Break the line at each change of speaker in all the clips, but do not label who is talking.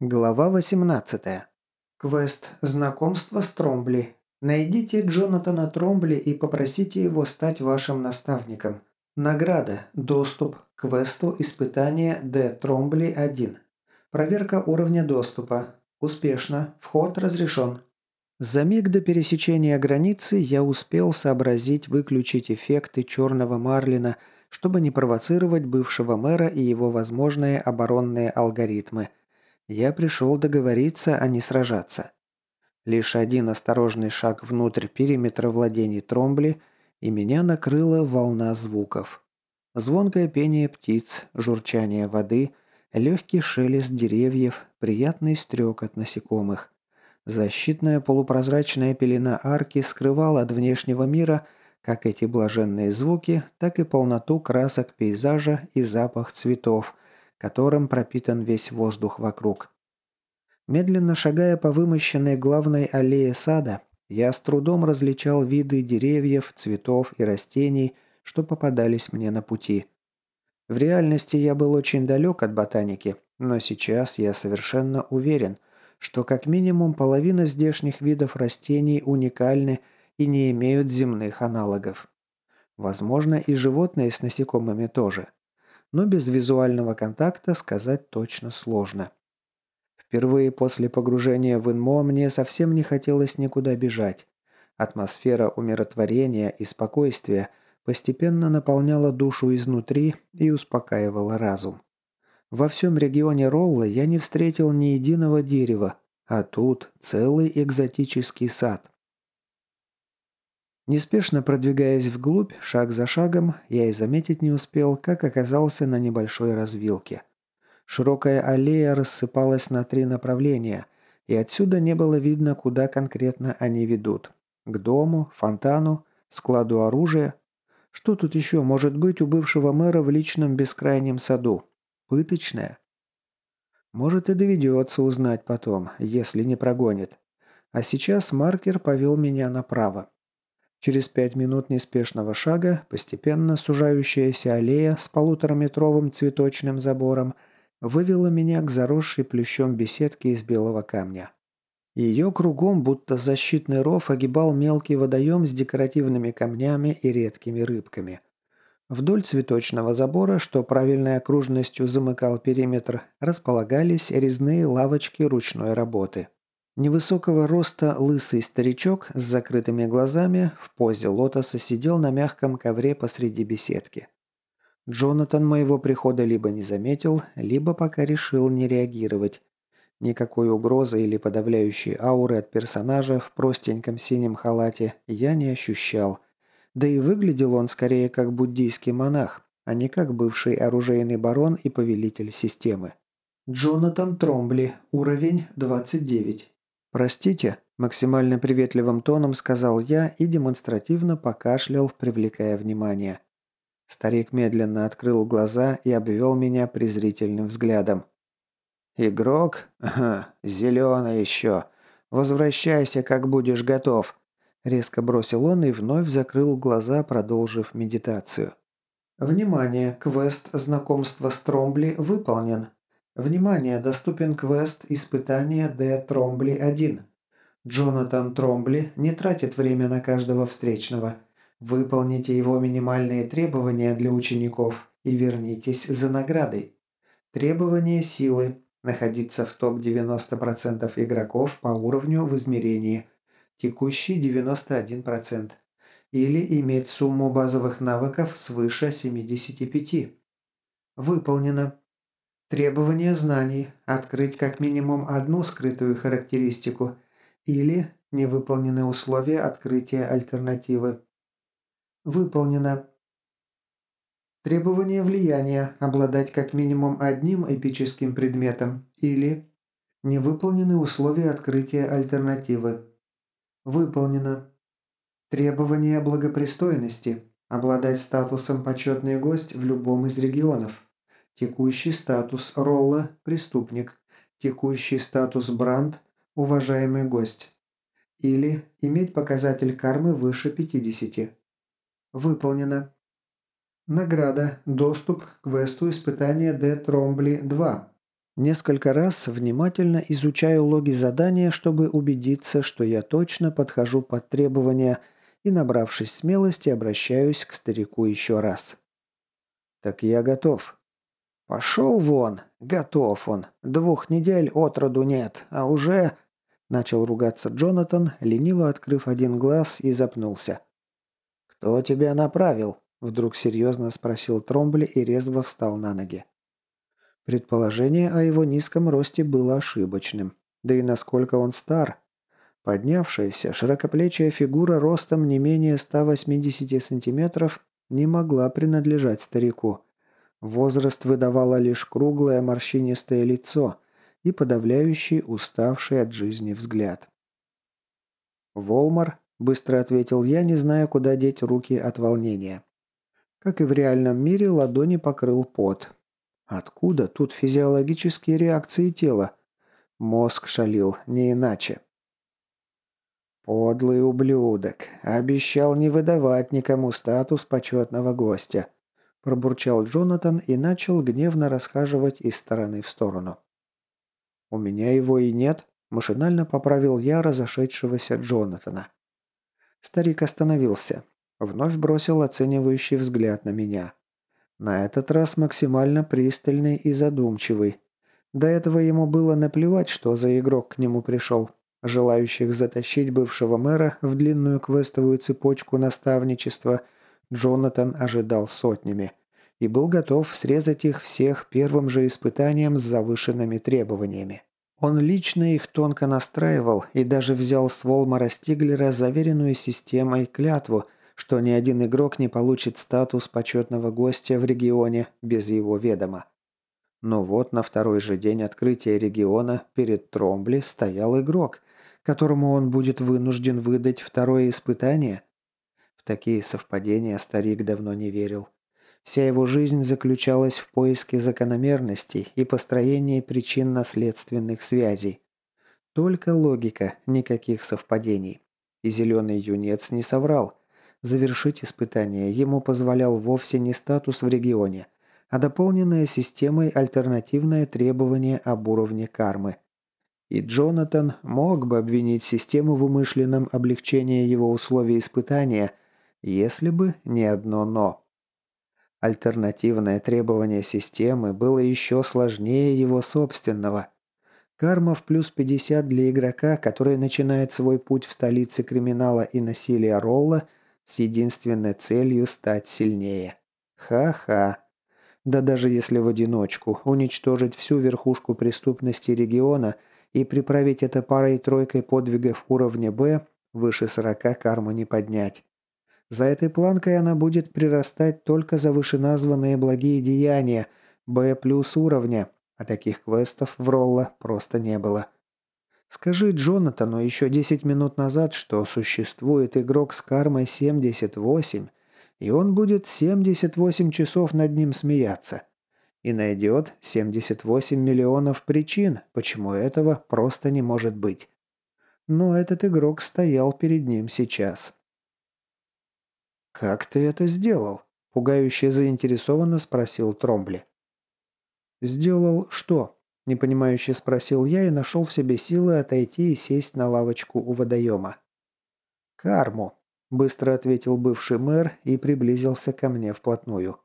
Глава 18. Квест «Знакомство с Тромбли». Найдите Джонатана Тромбли и попросите его стать вашим наставником. Награда. Доступ к квесту «Испытание Д. Тромбли 1». Проверка уровня доступа. Успешно. Вход разрешен. За миг до пересечения границы я успел сообразить выключить эффекты черного Марлина, чтобы не провоцировать бывшего мэра и его возможные оборонные алгоритмы – я пришел договориться, а не сражаться. Лишь один осторожный шаг внутрь периметра владений Тромбли, и меня накрыла волна звуков. Звонкое пение птиц, журчание воды, легкий шелест деревьев, приятный стрек от насекомых. Защитная полупрозрачная пелена арки скрывала от внешнего мира как эти блаженные звуки, так и полноту красок пейзажа и запах цветов – которым пропитан весь воздух вокруг. Медленно шагая по вымощенной главной аллее сада, я с трудом различал виды деревьев, цветов и растений, что попадались мне на пути. В реальности я был очень далек от ботаники, но сейчас я совершенно уверен, что как минимум половина здешних видов растений уникальны и не имеют земных аналогов. Возможно, и животные с насекомыми тоже но без визуального контакта сказать точно сложно. Впервые после погружения в Инмо мне совсем не хотелось никуда бежать. Атмосфера умиротворения и спокойствия постепенно наполняла душу изнутри и успокаивала разум. Во всем регионе Ролла я не встретил ни единого дерева, а тут целый экзотический сад. Неспешно продвигаясь вглубь, шаг за шагом, я и заметить не успел, как оказался на небольшой развилке. Широкая аллея рассыпалась на три направления, и отсюда не было видно, куда конкретно они ведут. К дому, фонтану, складу оружия. Что тут еще может быть у бывшего мэра в личном бескрайнем саду? Пыточная? Может и доведется узнать потом, если не прогонит. А сейчас маркер повел меня направо. Через пять минут неспешного шага постепенно сужающаяся аллея с полутораметровым цветочным забором вывела меня к заросшей плющом беседке из белого камня. Ее кругом, будто защитный ров, огибал мелкий водоем с декоративными камнями и редкими рыбками. Вдоль цветочного забора, что правильной окружностью замыкал периметр, располагались резные лавочки ручной работы – Невысокого роста лысый старичок с закрытыми глазами в позе лотоса сидел на мягком ковре посреди беседки. Джонатан моего прихода либо не заметил, либо пока решил не реагировать. Никакой угрозы или подавляющей ауры от персонажа в простеньком синем халате я не ощущал. Да и выглядел он скорее как буддийский монах, а не как бывший оружейный барон и повелитель системы. Джонатан Тромбли, уровень 29. «Простите», – максимально приветливым тоном сказал я и демонстративно покашлял, привлекая внимание. Старик медленно открыл глаза и обвел меня презрительным взглядом. «Игрок? Ага, зеленый еще. Возвращайся, как будешь готов», – резко бросил он и вновь закрыл глаза, продолжив медитацию. «Внимание! Квест знакомства с Тромбли выполнен. Внимание! Доступен квест «Испытание Д. Тромбли-1». Джонатан Тромбли не тратит время на каждого встречного. Выполните его минимальные требования для учеников и вернитесь за наградой. Требование силы. Находиться в топ-90% игроков по уровню в измерении. Текущий 91%. Или иметь сумму базовых навыков свыше 75. Выполнено. Требование знаний – открыть как минимум одну скрытую характеристику или невыполнены условия открытия альтернативы. Выполнено. Требование влияния – обладать как минимум одним эпическим предметом или не выполнены условия открытия альтернативы. Выполнено. Требование благопристойности – обладать статусом «почетный гость» в любом из регионов. Текущий статус Ролла – преступник. Текущий статус Бранд – уважаемый гость. Или иметь показатель кармы выше 50. Выполнено. Награда. Доступ к квесту испытания Д. Тромбли 2. Несколько раз внимательно изучаю логи задания, чтобы убедиться, что я точно подхожу под требования и, набравшись смелости, обращаюсь к старику еще раз. «Так я готов». «Пошел вон! Готов он! Двух недель от роду нет, а уже...» Начал ругаться Джонатан, лениво открыв один глаз и запнулся. «Кто тебя направил?» – вдруг серьезно спросил Тромбли и резво встал на ноги. Предположение о его низком росте было ошибочным. Да и насколько он стар. Поднявшаяся, широкоплечая фигура ростом не менее 180 сантиметров не могла принадлежать старику. Возраст выдавало лишь круглое морщинистое лицо и подавляющий, уставший от жизни взгляд. «Волмар», – быстро ответил я, не зная, куда деть руки от волнения. Как и в реальном мире, ладони покрыл пот. Откуда тут физиологические реакции тела? Мозг шалил, не иначе. «Подлый ублюдок. Обещал не выдавать никому статус почетного гостя», пробурчал Джонатан и начал гневно расхаживать из стороны в сторону. «У меня его и нет», – машинально поправил я разошедшегося Джонатана. Старик остановился. Вновь бросил оценивающий взгляд на меня. На этот раз максимально пристальный и задумчивый. До этого ему было наплевать, что за игрок к нему пришел. Желающих затащить бывшего мэра в длинную квестовую цепочку наставничества Джонатан ожидал сотнями и был готов срезать их всех первым же испытанием с завышенными требованиями. Он лично их тонко настраивал и даже взял с Волмара Стиглера заверенную системой клятву, что ни один игрок не получит статус почетного гостя в регионе без его ведома. Но вот на второй же день открытия региона перед Тромбли стоял игрок, которому он будет вынужден выдать второе испытание? Такие совпадения старик давно не верил. Вся его жизнь заключалась в поиске закономерностей и построении причинно-следственных связей. Только логика, никаких совпадений. И зеленый юнец не соврал. Завершить испытание ему позволял вовсе не статус в регионе, а дополненная системой альтернативное требование об уровне кармы – и Джонатан мог бы обвинить систему в умышленном облегчении его условий испытания, если бы не одно «но». Альтернативное требование системы было еще сложнее его собственного. Карма в плюс 50 для игрока, который начинает свой путь в столице криминала и насилия Ролла с единственной целью стать сильнее. Ха-ха. Да даже если в одиночку уничтожить всю верхушку преступности региона – и приправить это парой-тройкой подвигов уровня «Б» выше 40 карму не поднять. За этой планкой она будет прирастать только за вышеназванные благие деяния «Б» плюс уровня, а таких квестов в Ролла просто не было. Скажи Джонатану еще 10 минут назад, что существует игрок с кармой 78, и он будет 78 часов над ним смеяться и найдет 78 миллионов причин, почему этого просто не может быть. Но этот игрок стоял перед ним сейчас. «Как ты это сделал?» – пугающе заинтересованно спросил Тромбли. «Сделал что?» – непонимающе спросил я и нашел в себе силы отойти и сесть на лавочку у водоема. «Карму», – быстро ответил бывший мэр и приблизился ко мне вплотную.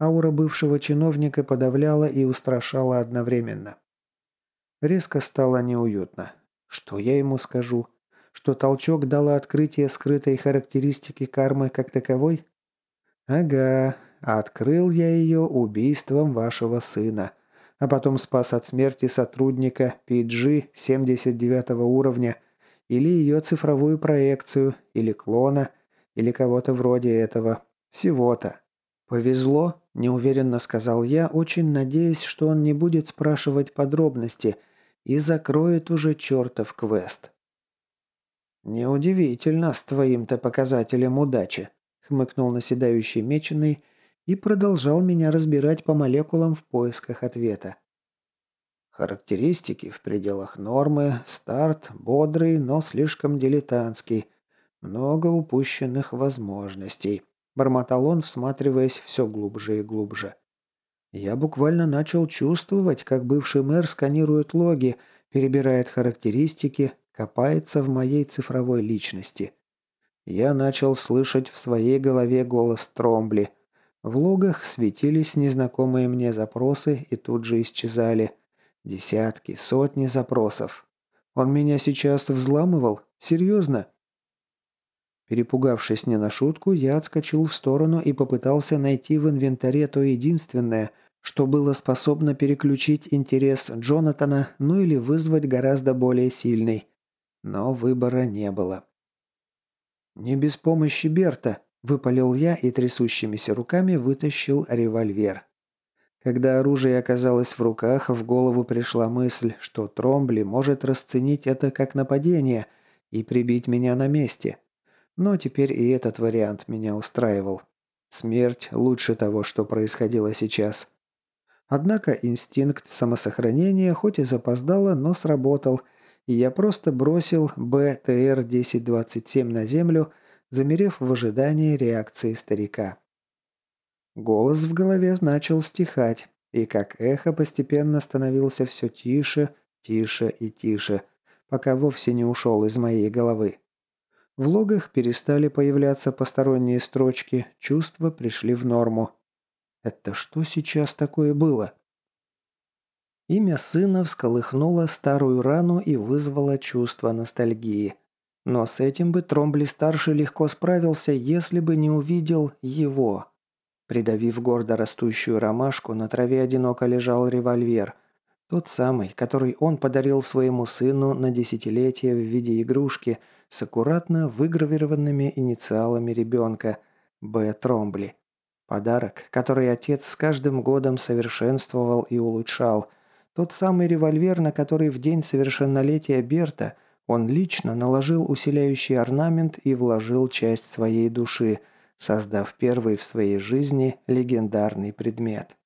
Аура бывшего чиновника подавляла и устрашала одновременно. Резко стало неуютно. Что я ему скажу? Что толчок дало открытие скрытой характеристики кармы как таковой? Ага, открыл я ее убийством вашего сына. А потом спас от смерти сотрудника PG 79 уровня или ее цифровую проекцию, или клона, или кого-то вроде этого. Всего-то. Повезло, – неуверенно сказал я, очень надеясь, что он не будет спрашивать подробности и закроет уже чертов квест. «Неудивительно с твоим-то показателем удачи», – хмыкнул наседающий меченый и продолжал меня разбирать по молекулам в поисках ответа. Характеристики в пределах нормы, старт бодрый, но слишком дилетантский, много упущенных возможностей. Бормотал он, всматриваясь все глубже и глубже. Я буквально начал чувствовать, как бывший мэр сканирует логи, перебирает характеристики, копается в моей цифровой личности. Я начал слышать в своей голове голос Тромбли. В логах светились незнакомые мне запросы и тут же исчезали. Десятки, сотни запросов. Он меня сейчас взламывал? Серьезно? Перепугавшись не на шутку, я отскочил в сторону и попытался найти в инвентаре то единственное, что было способно переключить интерес Джонатана, ну или вызвать гораздо более сильный. Но выбора не было. «Не без помощи Берта», – выпалил я и трясущимися руками вытащил револьвер. Когда оружие оказалось в руках, в голову пришла мысль, что Тромбли может расценить это как нападение и прибить меня на месте. Но теперь и этот вариант меня устраивал. Смерть лучше того, что происходило сейчас. Однако инстинкт самосохранения хоть и запоздало, но сработал, и я просто бросил БТР-1027 на землю, замерев в ожидании реакции старика. Голос в голове начал стихать, и как эхо постепенно становился все тише, тише и тише, пока вовсе не ушел из моей головы. В логах перестали появляться посторонние строчки, чувства пришли в норму. Это что сейчас такое было? Имя сына всколыхнуло старую рану и вызвало чувство ностальгии. Но с этим бы Тромбли-старший легко справился, если бы не увидел его. Придавив гордо растущую ромашку, на траве одиноко лежал револьвер. Тот самый, который он подарил своему сыну на десятилетие в виде игрушки – с аккуратно выгравированными инициалами ребенка Б. Тромбли. Подарок, который отец с каждым годом совершенствовал и улучшал. Тот самый револьвер, на который в день совершеннолетия Берта он лично наложил усиляющий орнамент и вложил часть своей души, создав первый в своей жизни легендарный предмет.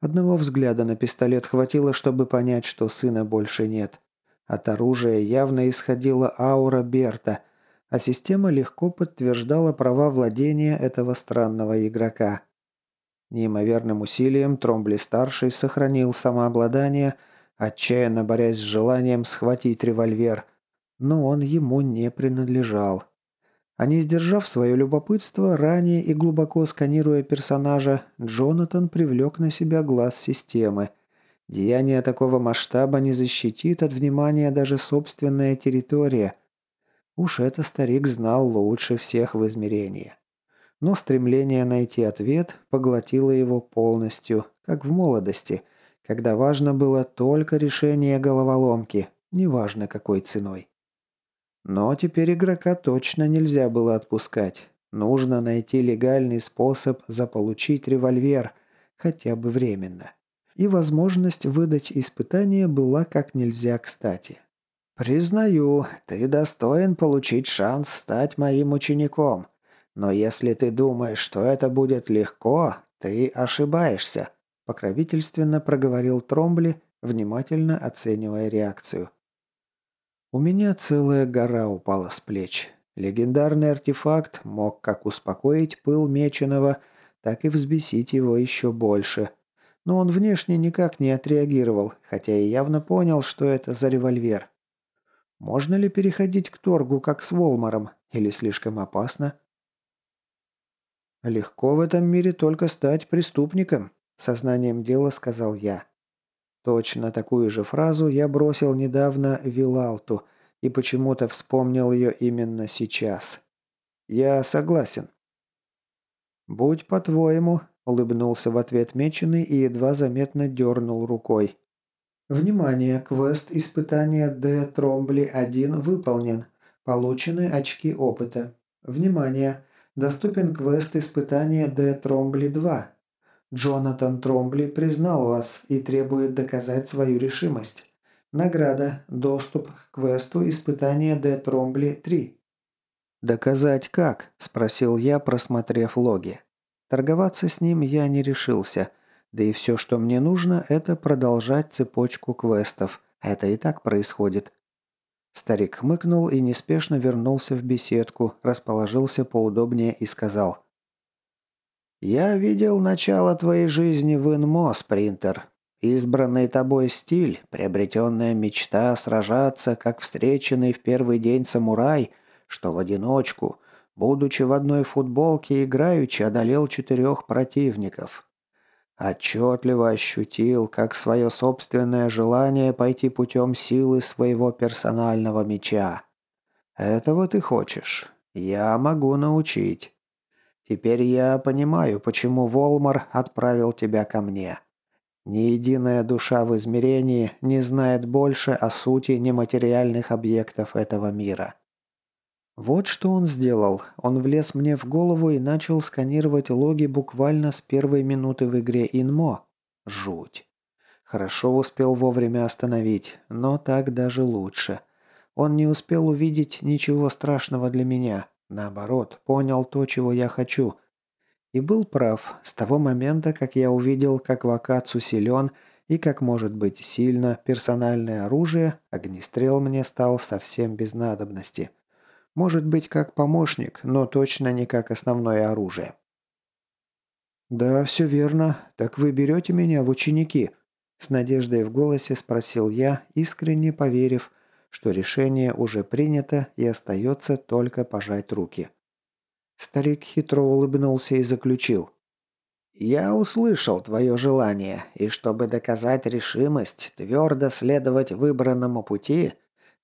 Одного взгляда на пистолет хватило, чтобы понять, что сына больше нет. От оружия явно исходила аура Берта, а система легко подтверждала права владения этого странного игрока. Неимоверным усилием Тромбли-старший сохранил самообладание, отчаянно борясь с желанием схватить револьвер, но он ему не принадлежал. А не сдержав свое любопытство, ранее и глубоко сканируя персонажа, Джонатан привлек на себя глаз системы – Деяние такого масштаба не защитит от внимания даже собственная территория. Уж это старик знал лучше всех в измерении. Но стремление найти ответ поглотило его полностью, как в молодости, когда важно было только решение головоломки, неважно какой ценой. Но теперь игрока точно нельзя было отпускать. Нужно найти легальный способ заполучить револьвер, хотя бы временно и возможность выдать испытание была как нельзя кстати. «Признаю, ты достоин получить шанс стать моим учеником. Но если ты думаешь, что это будет легко, ты ошибаешься», – покровительственно проговорил Тромбли, внимательно оценивая реакцию. У меня целая гора упала с плеч. Легендарный артефакт мог как успокоить пыл Меченого, так и взбесить его еще больше – но он внешне никак не отреагировал, хотя и явно понял, что это за револьвер. Можно ли переходить к торгу, как с Волмаром, или слишком опасно? «Легко в этом мире только стать преступником», – сознанием дела сказал я. Точно такую же фразу я бросил недавно Вилалту и почему-то вспомнил ее именно сейчас. «Я согласен». «Будь по-твоему», Улыбнулся в ответ меченый и едва заметно дернул рукой. Внимание! Квест испытания Д. Тромбли-1 выполнен. Получены очки опыта. Внимание! Доступен квест испытания Д. Тромбли-2. Джонатан Тромбли признал вас и требует доказать свою решимость. Награда. Доступ к квесту испытания Д. Тромбли-3. «Доказать как?» – спросил я, просмотрев логи. Торговаться с ним я не решился. Да и все, что мне нужно, это продолжать цепочку квестов. Это и так происходит. Старик хмыкнул и неспешно вернулся в беседку, расположился поудобнее и сказал. «Я видел начало твоей жизни в Инмо, спринтер. Избранный тобой стиль, приобретенная мечта сражаться, как встреченный в первый день самурай, что в одиночку, будучи в одной футболке, играючи одолел четырех противников. Отчетливо ощутил, как свое собственное желание пойти путем силы своего персонального меча. Этого ты хочешь? Я могу научить. Теперь я понимаю, почему Волмар отправил тебя ко мне. Ни единая душа в измерении не знает больше о сути нематериальных объектов этого мира. Вот что он сделал. Он влез мне в голову и начал сканировать логи буквально с первой минуты в игре Инмо. Жуть. Хорошо успел вовремя остановить, но так даже лучше. Он не успел увидеть ничего страшного для меня. Наоборот, понял то, чего я хочу. И был прав. С того момента, как я увидел, как Вакацу силен и как может быть сильно персональное оружие, огнестрел мне стал совсем без надобности. Может быть, как помощник, но точно не как основное оружие. «Да, все верно. Так вы берете меня в ученики?» С надеждой в голосе спросил я, искренне поверив, что решение уже принято и остается только пожать руки. Старик хитро улыбнулся и заключил. «Я услышал твое желание, и чтобы доказать решимость твердо следовать выбранному пути,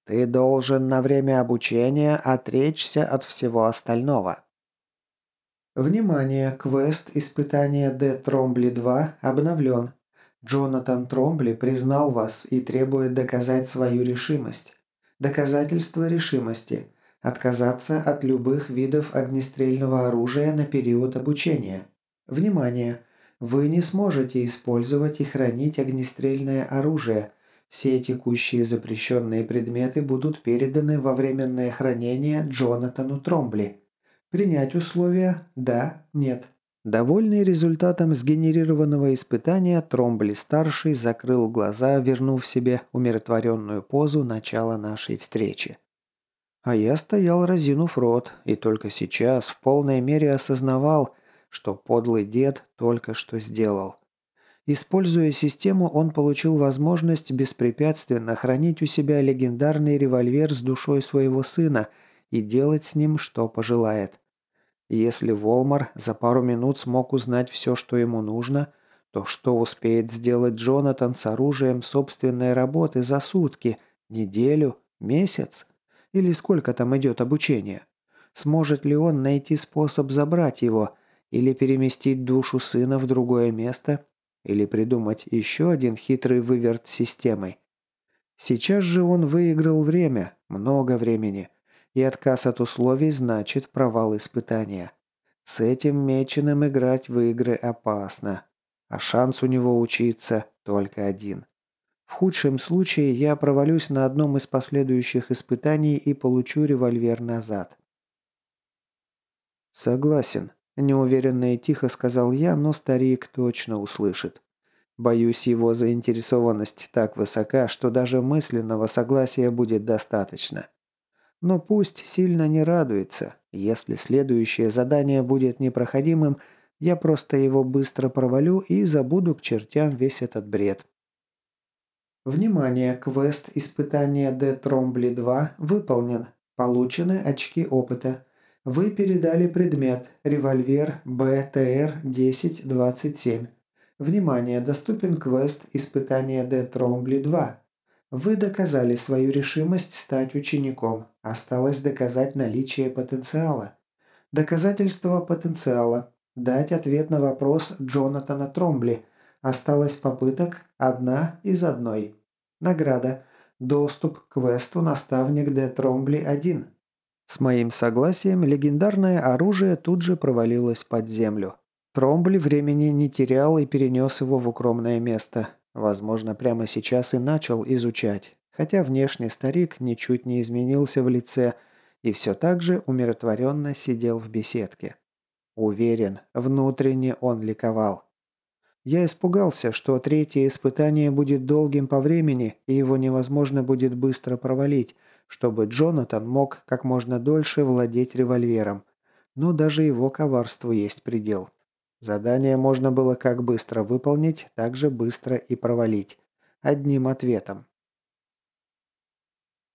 ты должен на время обучения отречься от всего остального». Внимание! Квест «Испытание Д. Тромбли-2» обновлен. Джонатан Тромбли признал вас и требует доказать свою решимость. Доказательство решимости. Отказаться от любых видов огнестрельного оружия на период обучения. Внимание! Вы не сможете использовать и хранить огнестрельное оружие. Все текущие запрещенные предметы будут переданы во временное хранение Джонатану Тромбли. Принять условия «да», «нет». Довольный результатом сгенерированного испытания, Тромбли-старший закрыл глаза, вернув себе умиротворенную позу начала нашей встречи. А я стоял разинув рот, и только сейчас в полной мере осознавал, что подлый дед только что сделал. Используя систему, он получил возможность беспрепятственно хранить у себя легендарный револьвер с душой своего сына и делать с ним, что пожелает. Если Волмар за пару минут смог узнать все, что ему нужно, то что успеет сделать Джонатан с оружием собственной работы за сутки, неделю, месяц? Или сколько там идет обучение? Сможет ли он найти способ забрать его? Или переместить душу сына в другое место? Или придумать еще один хитрый выверт системой? Сейчас же он выиграл время, много времени – и отказ от условий значит провал испытания. С этим меченым играть в игры опасно. А шанс у него учиться только один. В худшем случае я провалюсь на одном из последующих испытаний и получу револьвер назад. «Согласен», – неуверенно и тихо сказал я, но старик точно услышит. Боюсь, его заинтересованность так высока, что даже мысленного согласия будет достаточно. Но пусть сильно не радуется. Если следующее задание будет непроходимым, я просто его быстро провалю и забуду к чертям весь этот бред. Внимание! Квест испытания Д. Тромбли 2 выполнен. Получены очки опыта. Вы передали предмет револьвер БТР-1027. Внимание! Доступен квест испытания Д. Тромбли 2. Вы доказали свою решимость стать учеником. Осталось доказать наличие потенциала. Доказательство потенциала. Дать ответ на вопрос Джонатана Тромбли. Осталось попыток одна из одной. Награда. Доступ к квесту «Наставник Д. Тромбли-1». С моим согласием легендарное оружие тут же провалилось под землю. Тромбли времени не терял и перенес его в укромное место. Возможно, прямо сейчас и начал изучать, хотя внешне старик ничуть не изменился в лице и все так же умиротворенно сидел в беседке. Уверен, внутренне он ликовал. Я испугался, что третье испытание будет долгим по времени, и его невозможно будет быстро провалить, чтобы Джонатан мог как можно дольше владеть револьвером. Но даже его коварству есть предел. Задание можно было как быстро выполнить, так же быстро и провалить. Одним ответом.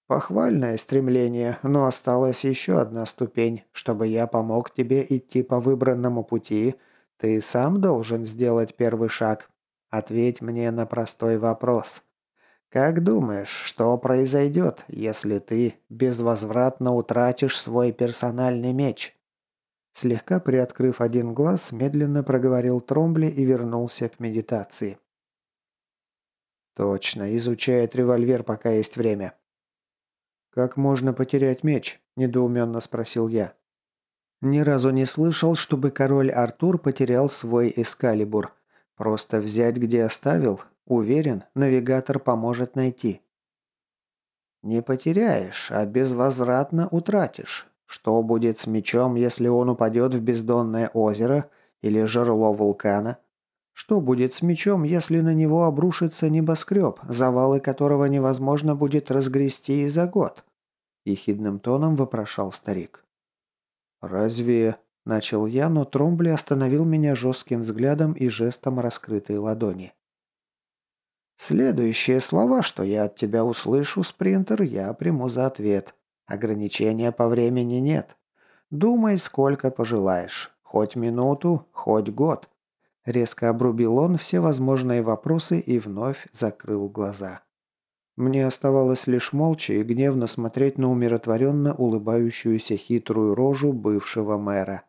Похвальное стремление, но осталась еще одна ступень. Чтобы я помог тебе идти по выбранному пути, ты сам должен сделать первый шаг. Ответь мне на простой вопрос. Как думаешь, что произойдет, если ты безвозвратно утратишь свой персональный меч? Слегка приоткрыв один глаз, медленно проговорил Тромбли и вернулся к медитации. «Точно, изучает револьвер, пока есть время». «Как можно потерять меч?» – недоуменно спросил я. Ни разу не слышал, чтобы король Артур потерял свой эскалибур. Просто взять, где оставил, Уверен, навигатор поможет найти. Не потеряешь, а безвозвратно утратишь. Что будет с мечом, если он упадет в бездонное озеро или жерло вулкана? Что будет с мечом, если на него обрушится небоскреб, завалы которого невозможно будет разгрести и за год? Ехидным тоном вопрошал старик. «Разве...» – начал я, но Тромбли остановил меня жестким взглядом и жестом раскрытой ладони. Следующие слова, что я от тебя услышу, спринтер, я приму за ответ. Ограничения по времени нет. Думай, сколько пожелаешь. Хоть минуту, хоть год. Резко обрубил он все возможные вопросы и вновь закрыл глаза. Мне оставалось лишь молча и гневно смотреть на умиротворенно улыбающуюся хитрую рожу бывшего мэра.